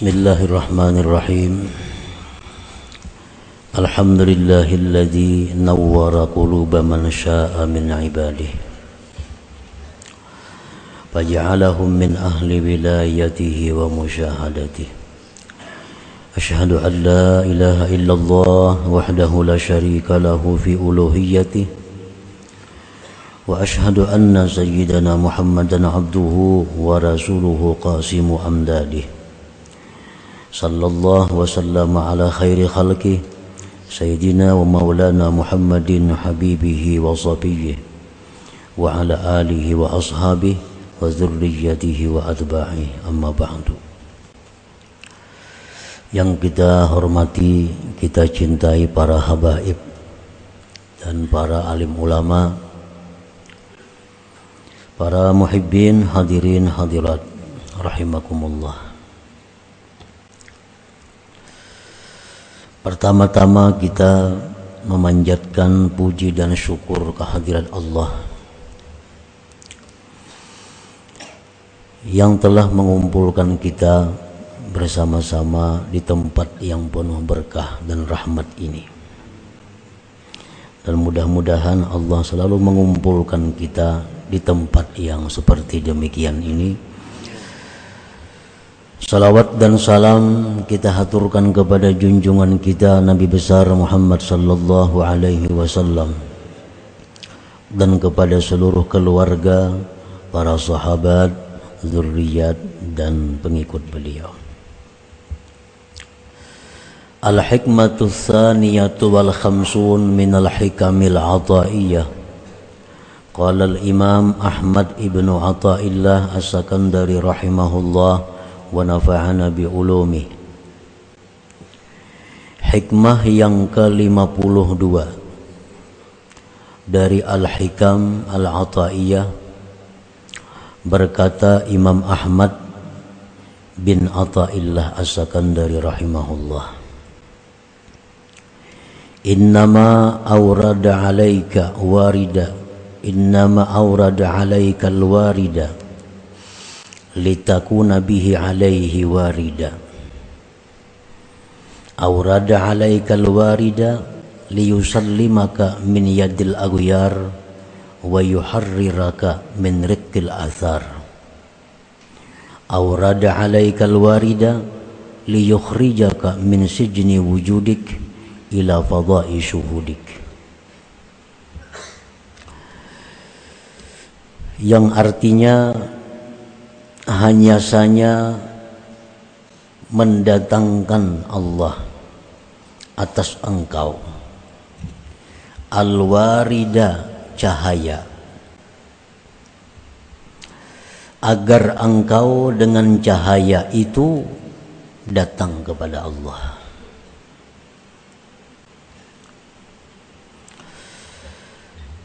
بسم الله الرحمن الرحيم. الحمد لله الذي نور قلوب من شاء من عباده. فجعلهم من أهل ولايته ومشاهدته. أشهد أن لا إله إلا الله وحده لا شريك له في ألوهيته. وأشهد أن سيدنا محمدا عبده ورسوله قاسم أمداده. صلى الله وسلم على خير خلقه سيدنا ومولانا محمد حبيبه وصفيه وعلى آله وأصحابه وذريته وأتباعه أما بعد yang kita hormati, kita cintai para habaib dan para alim ulama, para muhibbin hadirin hadirat rahimakumullah. Pertama-tama kita memanjatkan puji dan syukur kehadiran Allah yang telah mengumpulkan kita bersama-sama di tempat yang penuh berkah dan rahmat ini. Dan mudah-mudahan Allah selalu mengumpulkan kita di tempat yang seperti demikian ini Salawat dan salam kita haturkan kepada junjungan kita Nabi besar Muhammad sallallahu alaihi wasallam dan kepada seluruh keluarga, para sahabat, zuriat dan pengikut beliau. Al-hikmatu tsaniyatu wal khamsun min al-hikamil ataiyah Qala al-imam Ahmad ibnu Ata'illah as-Sakandari rahimahullah ونفعنا بعلومه Hikmah yang ke-52 dari Al-Hikam Al-Ataiyah berkata Imam Ahmad bin Ata'illah As-Sakandari rahimahullah Innama awrada alaika warida Innama awrada alaika al-warida litakuna bihi alaihi warida. Awrada alaika alwarida liyusallimaka min yadil aghyar wa yuharriraka min riqqil athar. Awrada alaika alwarida liyukhrijaka min sijni wujudik ila fadai syuhudik yang artinya hanya saja mendatangkan Allah atas engkau. Al-warida cahaya. Agar engkau dengan cahaya itu datang kepada Allah.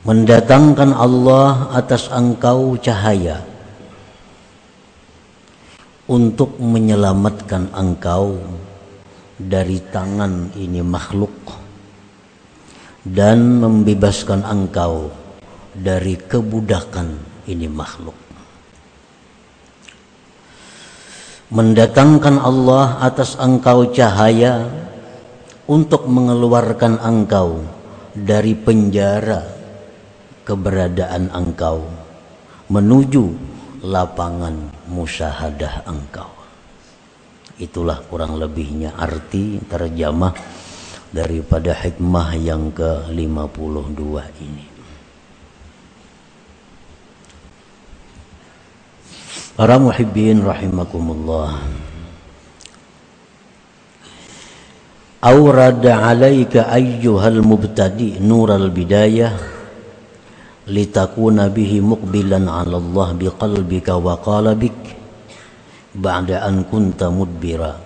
Mendatangkan Allah atas engkau cahaya untuk menyelamatkan engkau dari tangan ini makhluk dan membebaskan engkau dari kebudakan ini makhluk. Mendatangkan Allah atas engkau cahaya untuk mengeluarkan engkau dari penjara keberadaan engkau menuju lapangan musyahadah engkau. Itulah kurang lebihnya arti terjemah daripada hikmah yang ke-52 ini. Para muhibbin rahimakumullah. Aurada alaika ayyuhal mubtadi nural bidayah litakuna bihi muqbilan 'ala Allah biqalbika wa qalbik ba'da an kunta mudbira.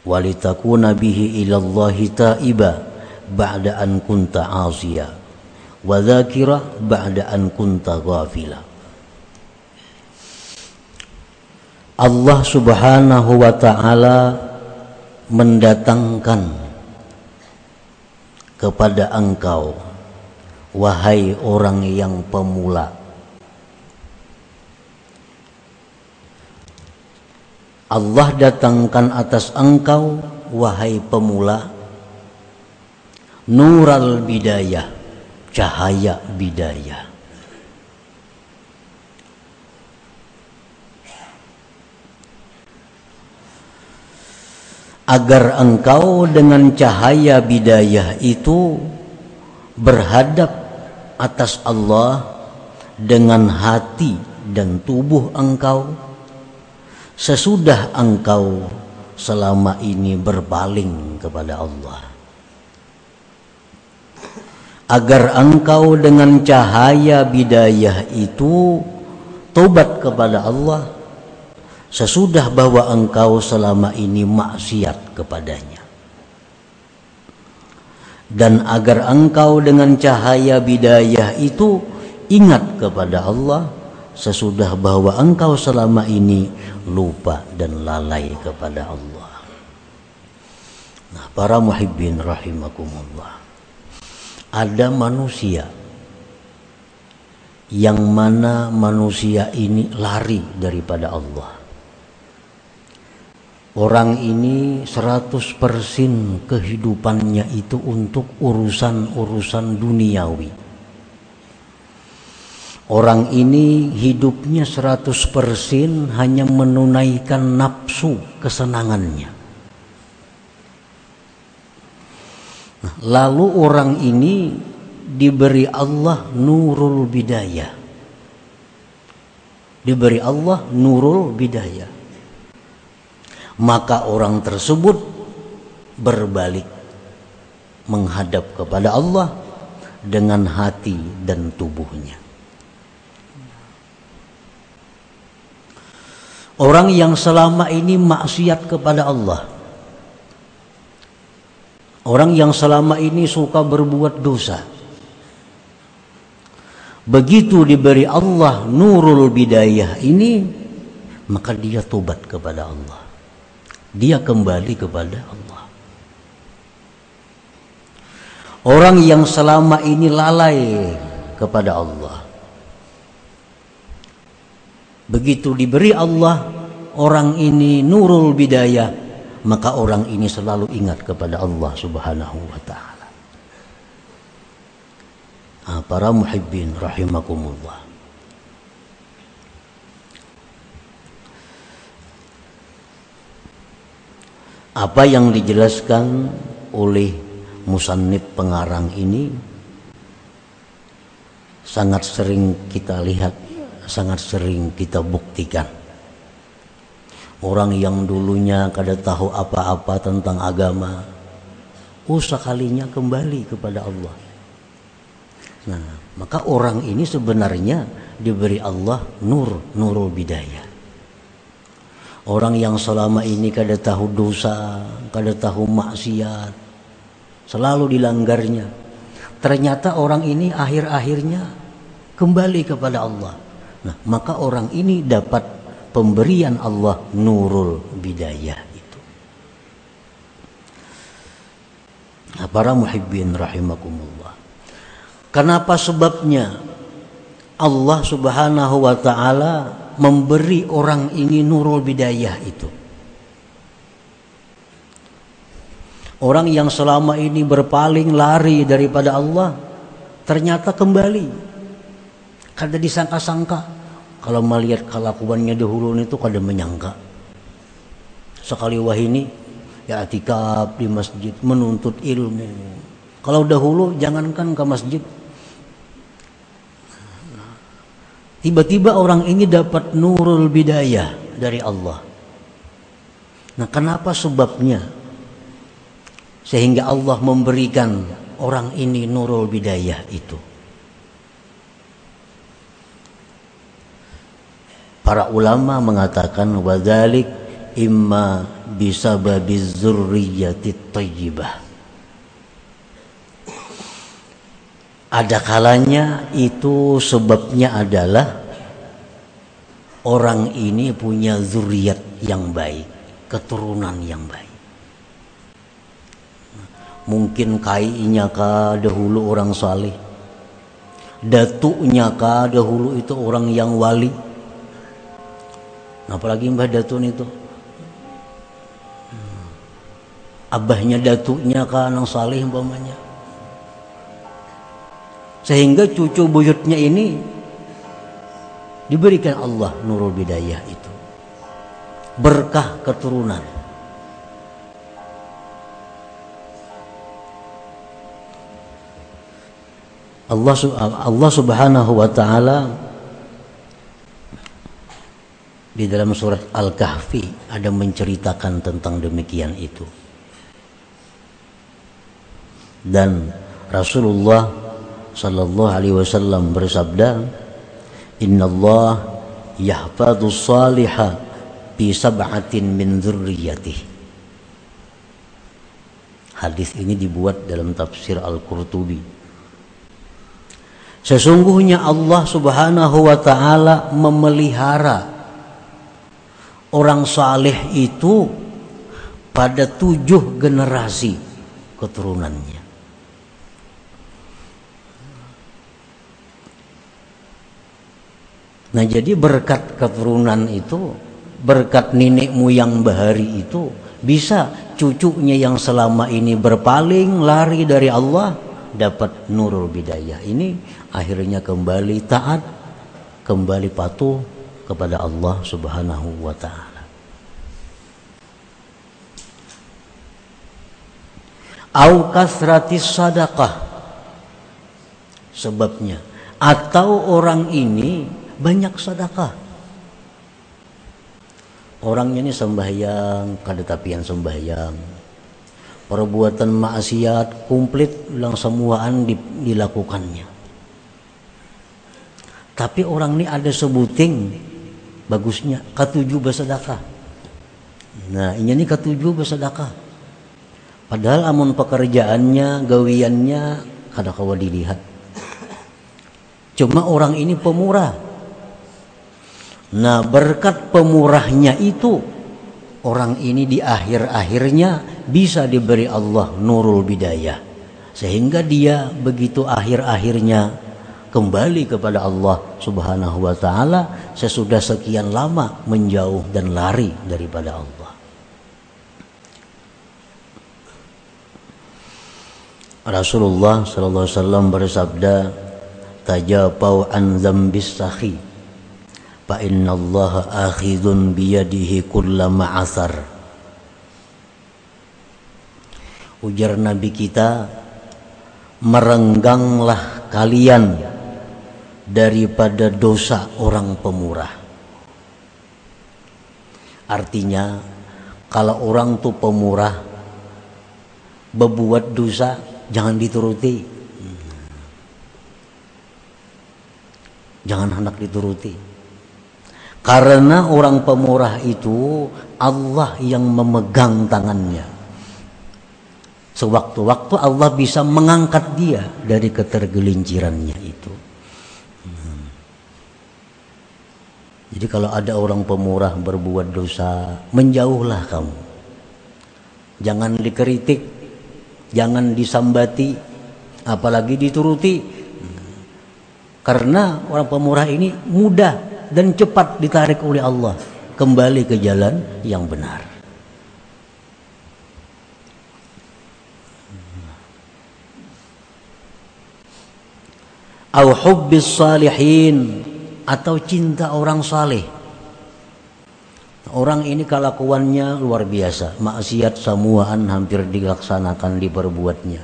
Wa litakuna bihi ila Allah ta'iba ba'da an kunta 'asiya wa dzakira ba'da an kunta ghafila. Allah Subhanahu wa taala mendatangkan kepada engkau Wahai orang yang pemula. Allah datangkan atas engkau wahai pemula. Nural bidayah cahaya bidayah. Agar engkau dengan cahaya bidayah itu berhadap atas Allah dengan hati dan tubuh engkau sesudah engkau selama ini berpaling kepada Allah. Agar engkau dengan cahaya bidayah itu tobat kepada Allah sesudah bahwa engkau selama ini maksiat kepadanya dan agar engkau dengan cahaya bidayah itu ingat kepada Allah sesudah bahwa engkau selama ini lupa dan lalai kepada Allah. Nah, para muhibbin rahimakumullah. Ada manusia yang mana manusia ini lari daripada Allah. Orang ini 100% kehidupannya itu untuk urusan-urusan duniawi. Orang ini hidupnya 100% hanya menunaikan nafsu kesenangannya. Nah, lalu orang ini diberi Allah nurul bidayah. Diberi Allah nurul bidayah maka orang tersebut berbalik menghadap kepada Allah dengan hati dan tubuhnya. Orang yang selama ini maksiat kepada Allah. Orang yang selama ini suka berbuat dosa. Begitu diberi Allah nurul bidayah ini, maka dia tobat kepada Allah dia kembali kepada Allah. Orang yang selama ini lalai kepada Allah. Begitu diberi Allah orang ini nurul bidayah, maka orang ini selalu ingat kepada Allah Subhanahu wa taala. Nah, para muhibbin rahimakumullah. Apa yang dijelaskan oleh musannif pengarang ini sangat sering kita lihat, sangat sering kita buktikan. Orang yang dulunya kada tahu apa-apa tentang agama, usakalinya kembali kepada Allah. Nah, maka orang ini sebenarnya diberi Allah nur, nurul bidayah. Orang yang selama ini kada tahu dosa, kada tahu maksiat, selalu dilanggarnya. Ternyata orang ini akhir-akhirnya kembali kepada Allah. Nah, maka orang ini dapat pemberian Allah nurul bidayah itu. Nah, para muhibbin rahimakumullah. Kenapa sebabnya Allah Subhanahu wa taala memberi orang ini nurul bidayah itu. Orang yang selama ini berpaling lari daripada Allah ternyata kembali. Kada disangka-sangka kalau melihat kelakuannya dahulu itu kada menyangka. Sekali wah ini ya atikab di masjid menuntut ilmu. Kalau dahulu jangankan ke masjid Tiba-tiba orang ini dapat nurul bidayah dari Allah. Nah, kenapa sebabnya? Sehingga Allah memberikan orang ini nurul bidayah itu. Para ulama mengatakan wadalik imma bisababiz zurriyyati thayyibah. Ada kalanya itu sebabnya adalah orang ini punya zuriat yang baik, keturunan yang baik. Mungkin kainya kah dahulu orang saleh, datuknya kah dahulu itu orang yang wali. Apalagi Mbah Datun itu abahnya datuknya kan yang saleh umpamanya sehingga cucu buyutnya ini diberikan Allah nurul bidayah itu berkah keturunan Allah Allah Subhanahu wa taala di dalam surat Al-Kahfi ada menceritakan tentang demikian itu. Dan Rasulullah sallallahu alaihi wasallam bersabda, "Inna Allah yahfadhu saliha bi sab'atin min dzurriyyatihi." Hadis ini dibuat dalam tafsir Al-Qurtubi Sesungguhnya Allah Subhanahu wa taala memelihara orang saleh itu pada tujuh generasi keturunannya. Nah jadi berkat keturunan itu, berkat nenek moyang bahari itu bisa cucunya yang selama ini berpaling lari dari Allah dapat nurul bidayah. Ini akhirnya kembali taat, kembali patuh kepada Allah Subhanahu wa taala. Au kasratis sadaqah sebabnya atau orang ini banyak sedekah. Orangnya ini sembahyang, kada tapian sembahyang. Perbuatan maksiat komplit ulang semuaan dilakukannya. Tapi orang ini ada sebuting bagusnya ketujuh bersedekah. Nah, ini nih ketujuh bersedekah. Padahal amun pekerjaannya, gawiannya kada kawa dilihat. Cuma orang ini pemurah. Nah, berkat pemurahnya itu orang ini di akhir-akhirnya bisa diberi Allah nurul bidayah. Sehingga dia begitu akhir-akhirnya kembali kepada Allah Subhanahu wa taala sesudah sekian lama menjauh dan lari daripada Allah. Rasulullah wasallam bersabda tajapau an dzambis sahi fa Allah akhidun biyadihi kullama asar ujar nabi kita merengganglah kalian daripada dosa orang pemurah. Artinya kalau orang tuh pemurah berbuat dosa jangan dituruti. Jangan hendak dituruti. Karena orang pemurah itu Allah yang memegang tangannya. Sewaktu-waktu Allah bisa mengangkat dia dari ketergelincirannya itu. Jadi kalau ada orang pemurah berbuat dosa, menjauhlah kamu. Jangan dikritik, jangan disambati, apalagi dituruti. Karena orang pemurah ini mudah dan cepat ditarik oleh Allah kembali ke jalan yang benar. Hubbis salihin atau cinta orang saleh. Orang ini kelakuannya luar biasa, maksiat semuaan hampir dilaksanakan diperbuatnya.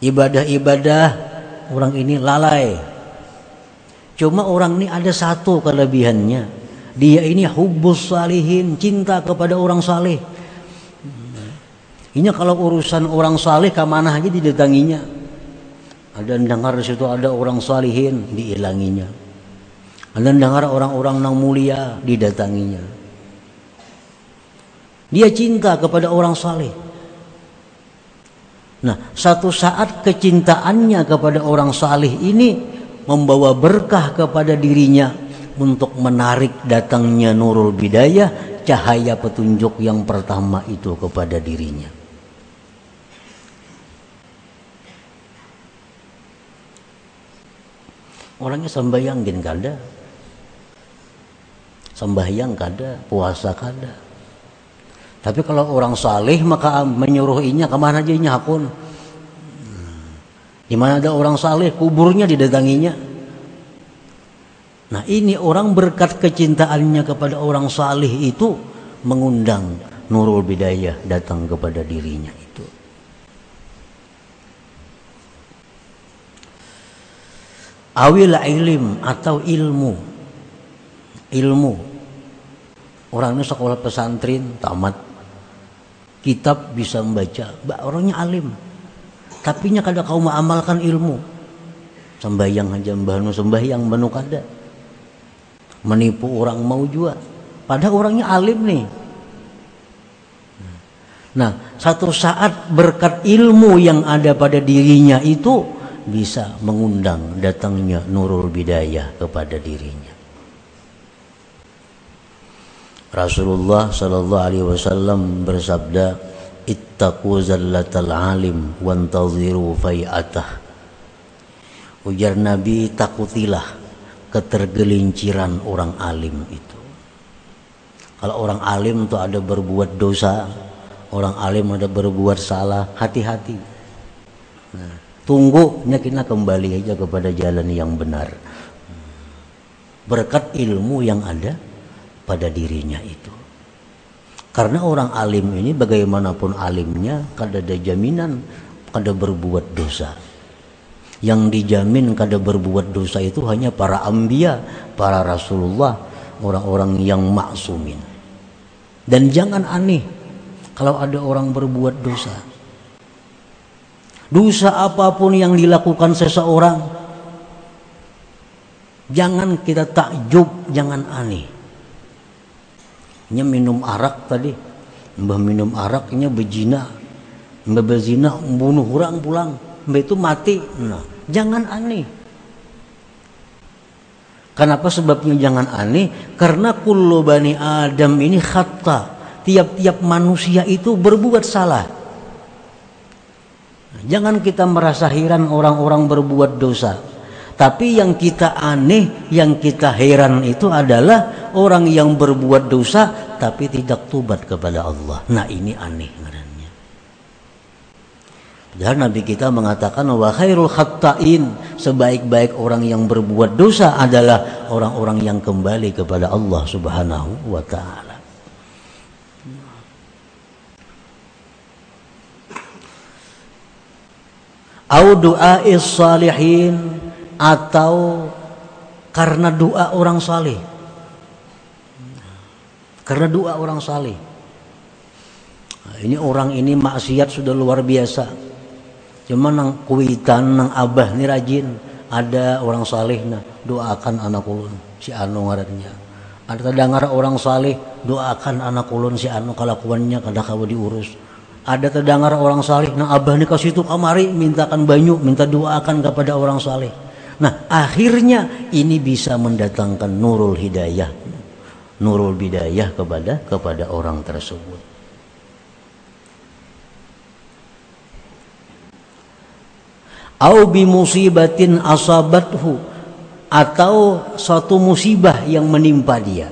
Ibadah-ibadah orang ini lalai. Cuma orang ini ada satu kelebihannya. Dia ini hubus salihin, cinta kepada orang saleh. Ini kalau urusan orang saleh ke mana aja didatanginya. Ada dengar di situ ada orang salihin diilanginya anda dengar orang-orang yang mulia didatanginya. Dia cinta kepada orang saleh. Nah, satu saat kecintaannya kepada orang saleh ini membawa berkah kepada dirinya untuk menarik datangnya nurul bidayah, cahaya petunjuk yang pertama itu kepada dirinya. Orangnya sembahyang gin kada sembahyang kada puasa kada Tapi kalau orang saleh maka menyuruh inya ke mana aja inya hakun. Di mana ada orang saleh kuburnya didatanginya. Nah ini orang berkat kecintaannya kepada orang saleh itu mengundang Nurul Bidayah datang kepada dirinya itu. Awil ilim atau ilmu. Ilmu. Orangnya sekolah pesantren tamat kitab bisa membaca orangnya alim tapi nya kada kau mengamalkan ilmu. Sembahyang aja mbahnu sembahyang menu kada. Menipu orang mau juga padahal orangnya alim nih nah satu saat berkat ilmu yang ada pada dirinya itu bisa mengundang datangnya nurul bidayah kepada dirinya. Rasulullah Shallallahu Alaihi Wasallam bersabda, "Ittaqu zallatal alim wantaziru fai'atah." Ujar Nabi, takutilah ketergelinciran orang alim itu. Kalau orang alim itu ada berbuat dosa, orang alim ada berbuat salah, hati-hati. Nah, tunggu kita kembali aja kepada jalan yang benar. Berkat ilmu yang ada, pada dirinya itu. Karena orang alim ini bagaimanapun alimnya kada ada jaminan kada berbuat dosa. Yang dijamin kada berbuat dosa itu hanya para ambia, para rasulullah, orang-orang yang maksumin. Dan jangan aneh kalau ada orang berbuat dosa. Dosa apa pun yang dilakukan seseorang, jangan kita takjub, jangan aneh nya minum arak tadi mbah minum araknya bejina mbah bezina bunuh orang pulang mbah itu mati nah jangan aneh Kenapa sebabnya jangan aneh? Karena kullu bani Adam ini khatta. Tiap-tiap manusia itu berbuat salah. Jangan kita merasa heran orang-orang berbuat dosa. Tapi yang kita aneh, yang kita heran itu adalah orang yang berbuat dosa tapi tidak tubat kepada Allah. Nah ini aneh ngarannya. Dan Nabi kita mengatakan wa khairul khatta'in sebaik-baik orang yang berbuat dosa adalah orang-orang yang kembali kepada Allah Subhanahu wa taala. Salihin atau karena doa orang saleh. Karena doa orang saleh. Nah, ini orang ini maksiat sudah luar biasa. Cuma nang kuitan nang abah ini rajin. Ada orang saleh nah doakan anak ulun si anu ngarannya. Ada terdengar orang saleh doakan anak ulun si anu kalakuannya kada kau diurus. Ada terdengar orang saleh nang abah ini kasih itu kamari mintakan banyu minta doakan kepada orang saleh. Nah akhirnya ini bisa mendatangkan nurul hidayah, nurul bidayah kepada kepada orang tersebut. Au bi musibatin asabathu atau suatu musibah yang menimpa dia.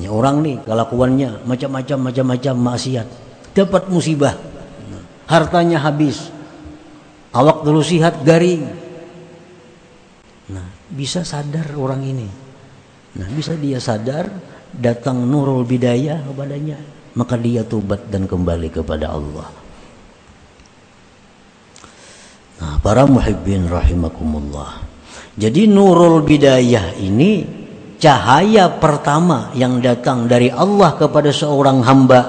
Ini orang nih kelakuannya macam-macam macam-macam maksiat, dapat musibah. Hartanya habis. Awak dulu sihat garing, bisa sadar orang ini. Nah, bisa dia sadar datang nurul bidayah kepadanya, maka dia tobat dan kembali kepada Allah. Nah, para muhibbin rahimakumullah. Jadi nurul bidayah ini cahaya pertama yang datang dari Allah kepada seorang hamba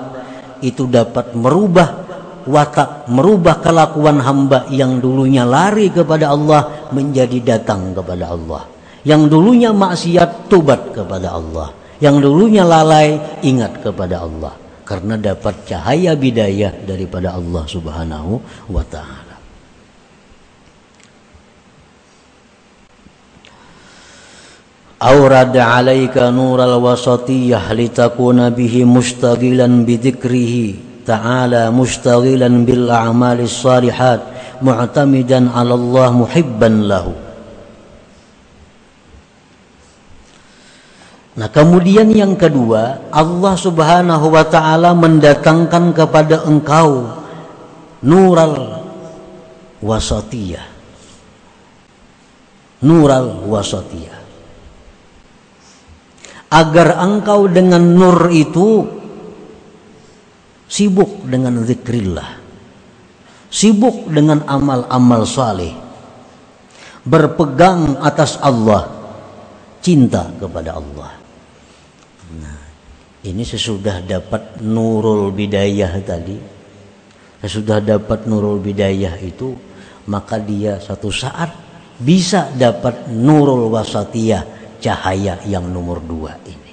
itu dapat merubah watak merubah kelakuan hamba yang dulunya lari kepada Allah menjadi datang kepada Allah yang dulunya maksiat tubat kepada Allah yang dulunya lalai ingat kepada Allah karena dapat cahaya bidayah daripada Allah Subhanahu wa taala أورد عليك نور الوسطية لتكون به مشتغلا بذكره تعالى مشتغلا بالأعمال الصالحات معتمدا على الله محبا له Nah, kemudian yang kedua, Allah Subhanahu wa taala mendatangkan kepada engkau nural wasatiyah. Nural wasatiyah. Agar engkau dengan nur itu sibuk dengan zikrillah. Sibuk dengan amal-amal saleh. Berpegang atas Allah. Cinta kepada Allah ini sesudah dapat nurul bidayah tadi. Sesudah dapat nurul bidayah itu maka dia satu saat bisa dapat nurul wasatiyah cahaya yang nomor dua ini.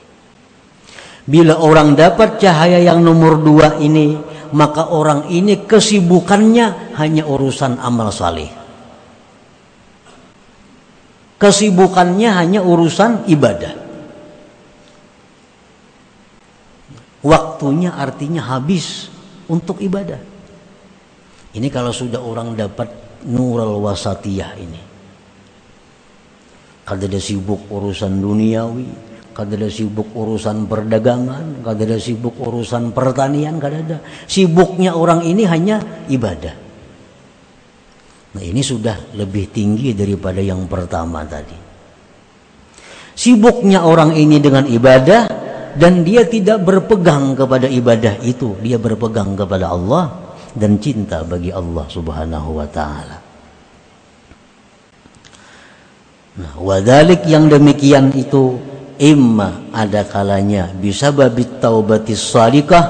Bila orang dapat cahaya yang nomor dua ini maka orang ini kesibukannya hanya urusan amal saleh. Kesibukannya hanya urusan ibadah waktunya artinya habis untuk ibadah. Ini kalau sudah orang dapat nurul wasatiyah ini. Kalau dia sibuk urusan duniawi, kalau dia sibuk urusan perdagangan, kalau dia sibuk urusan pertanian, kalau ada. Sibuknya orang ini hanya ibadah. Nah ini sudah lebih tinggi daripada yang pertama tadi. Sibuknya orang ini dengan ibadah, dan dia tidak berpegang kepada ibadah itu. Dia berpegang kepada Allah dan cinta bagi Allah Subhanahu wa taala. Nah wadalik yang demikian itu imma ada kalanya bisa babit taubatis salikah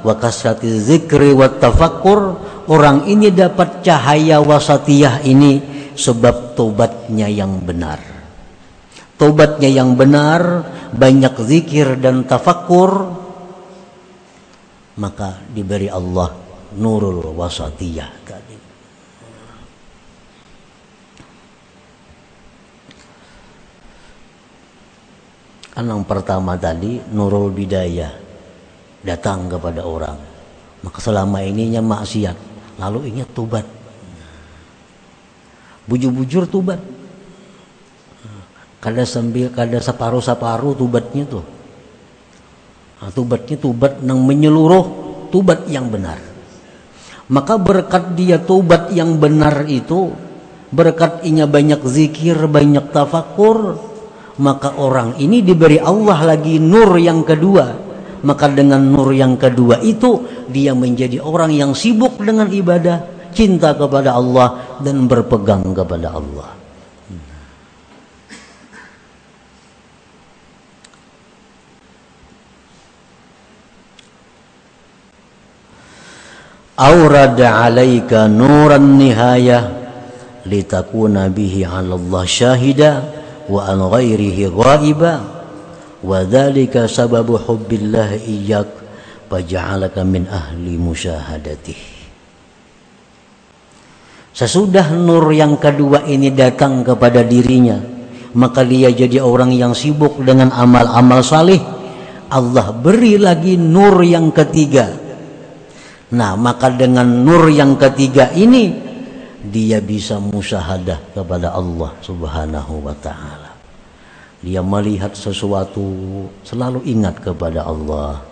wa kasrati zikri wa tafakkur orang ini dapat cahaya wasatiyah ini sebab tobatnya yang benar tobatnya yang benar banyak zikir dan tafakur maka diberi Allah nurul wasatiyah. Kan yang pertama tadi nurul bidayah datang kepada orang. Maka selama ininya maksiat lalu ingat tubat bujur-bujur tubat kada sambil kada separuh separuh tubatnya tuh. Nah, tubatnya tubat yang menyeluruh tubat yang benar. Maka berkat dia tubat yang benar itu berkat inya banyak zikir banyak tafakur maka orang ini diberi Allah lagi nur yang kedua. Maka dengan nur yang kedua itu dia menjadi orang yang sibuk dengan ibadah cinta kepada Allah dan berpegang kepada Allah aurada alaika nuran nihayah litakuna bihi 'ala Allah syahida wa an ghairihi ghaiba wa dhalika sababu hubbillah iyyak faj'alaka min ahli Sesudah nur yang kedua ini datang kepada dirinya maka dia jadi orang yang sibuk dengan amal-amal salih Allah beri lagi nur yang ketiga Nah, maka dengan nur yang ketiga ini dia bisa musyahadah kepada Allah Subhanahu wa taala. Dia melihat sesuatu selalu ingat kepada Allah.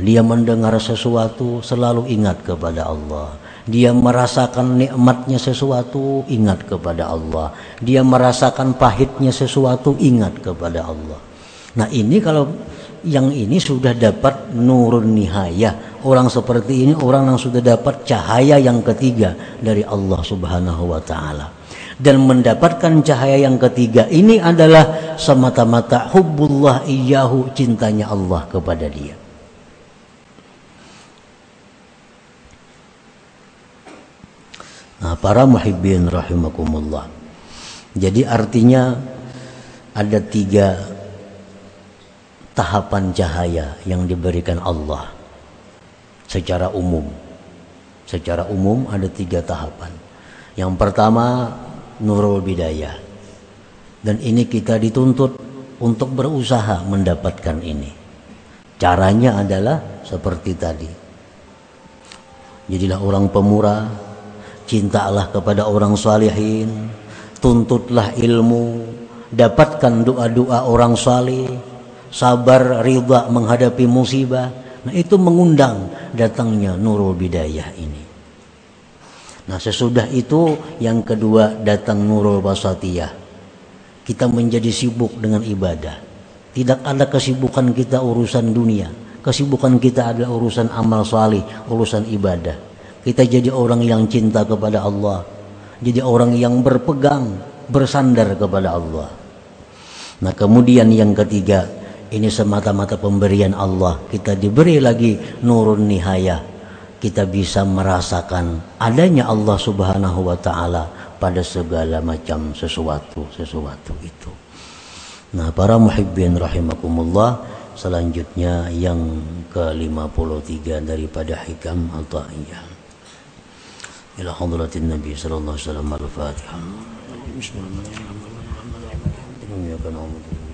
Dia mendengar sesuatu selalu ingat kepada Allah. Dia merasakan nikmatnya sesuatu ingat kepada Allah. Dia merasakan pahitnya sesuatu ingat kepada Allah. Nah, ini kalau yang ini sudah dapat nurun nihayah. Orang seperti ini orang yang sudah dapat cahaya yang ketiga dari Allah Subhanahu wa taala. Dan mendapatkan cahaya yang ketiga ini adalah semata-mata hubbullah iyyahu cintanya Allah kepada dia. Nah, para muhibbin rahimakumullah. Jadi artinya ada tiga tahapan cahaya yang diberikan Allah secara umum. Secara umum ada tiga tahapan. Yang pertama nurul bidayah. Dan ini kita dituntut untuk berusaha mendapatkan ini. Caranya adalah seperti tadi. Jadilah orang pemurah, cintalah kepada orang salihin, tuntutlah ilmu, dapatkan doa-doa orang salih, sabar, ridha menghadapi musibah. Nah, itu mengundang datangnya Nurul Bidayah ini. Nah, sesudah itu yang kedua datang Nurul Basatiyah. Kita menjadi sibuk dengan ibadah. Tidak ada kesibukan kita urusan dunia. Kesibukan kita adalah urusan amal salih, urusan ibadah. Kita jadi orang yang cinta kepada Allah. Jadi orang yang berpegang, bersandar kepada Allah. Nah, kemudian yang ketiga, ini semata-mata pemberian Allah. Kita diberi lagi nurun nihaya. Kita bisa merasakan adanya Allah Subhanahu wa taala pada segala macam sesuatu sesuatu itu. Nah, para muhibbin rahimakumullah, selanjutnya yang ke-53 daripada hikam al-ta'iyah. Ila hadratin Nabi sallallahu alaihi wasallam al-Fatihah. Bismillahirrahmanirrahim.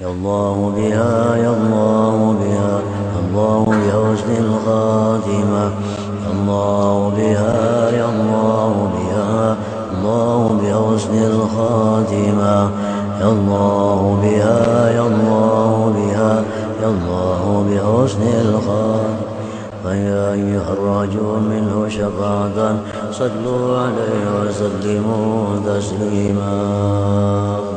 يا الله بها يا الله بها الله بحسن الخاتمة. الله بها يا الله بها الله بحسن الخاتمة. يا الله بها يا الله بها يا الله بحسن الخاتمة. فيا أيها الرجل منه شفاعة صلوا عليه وسلموا تسليما.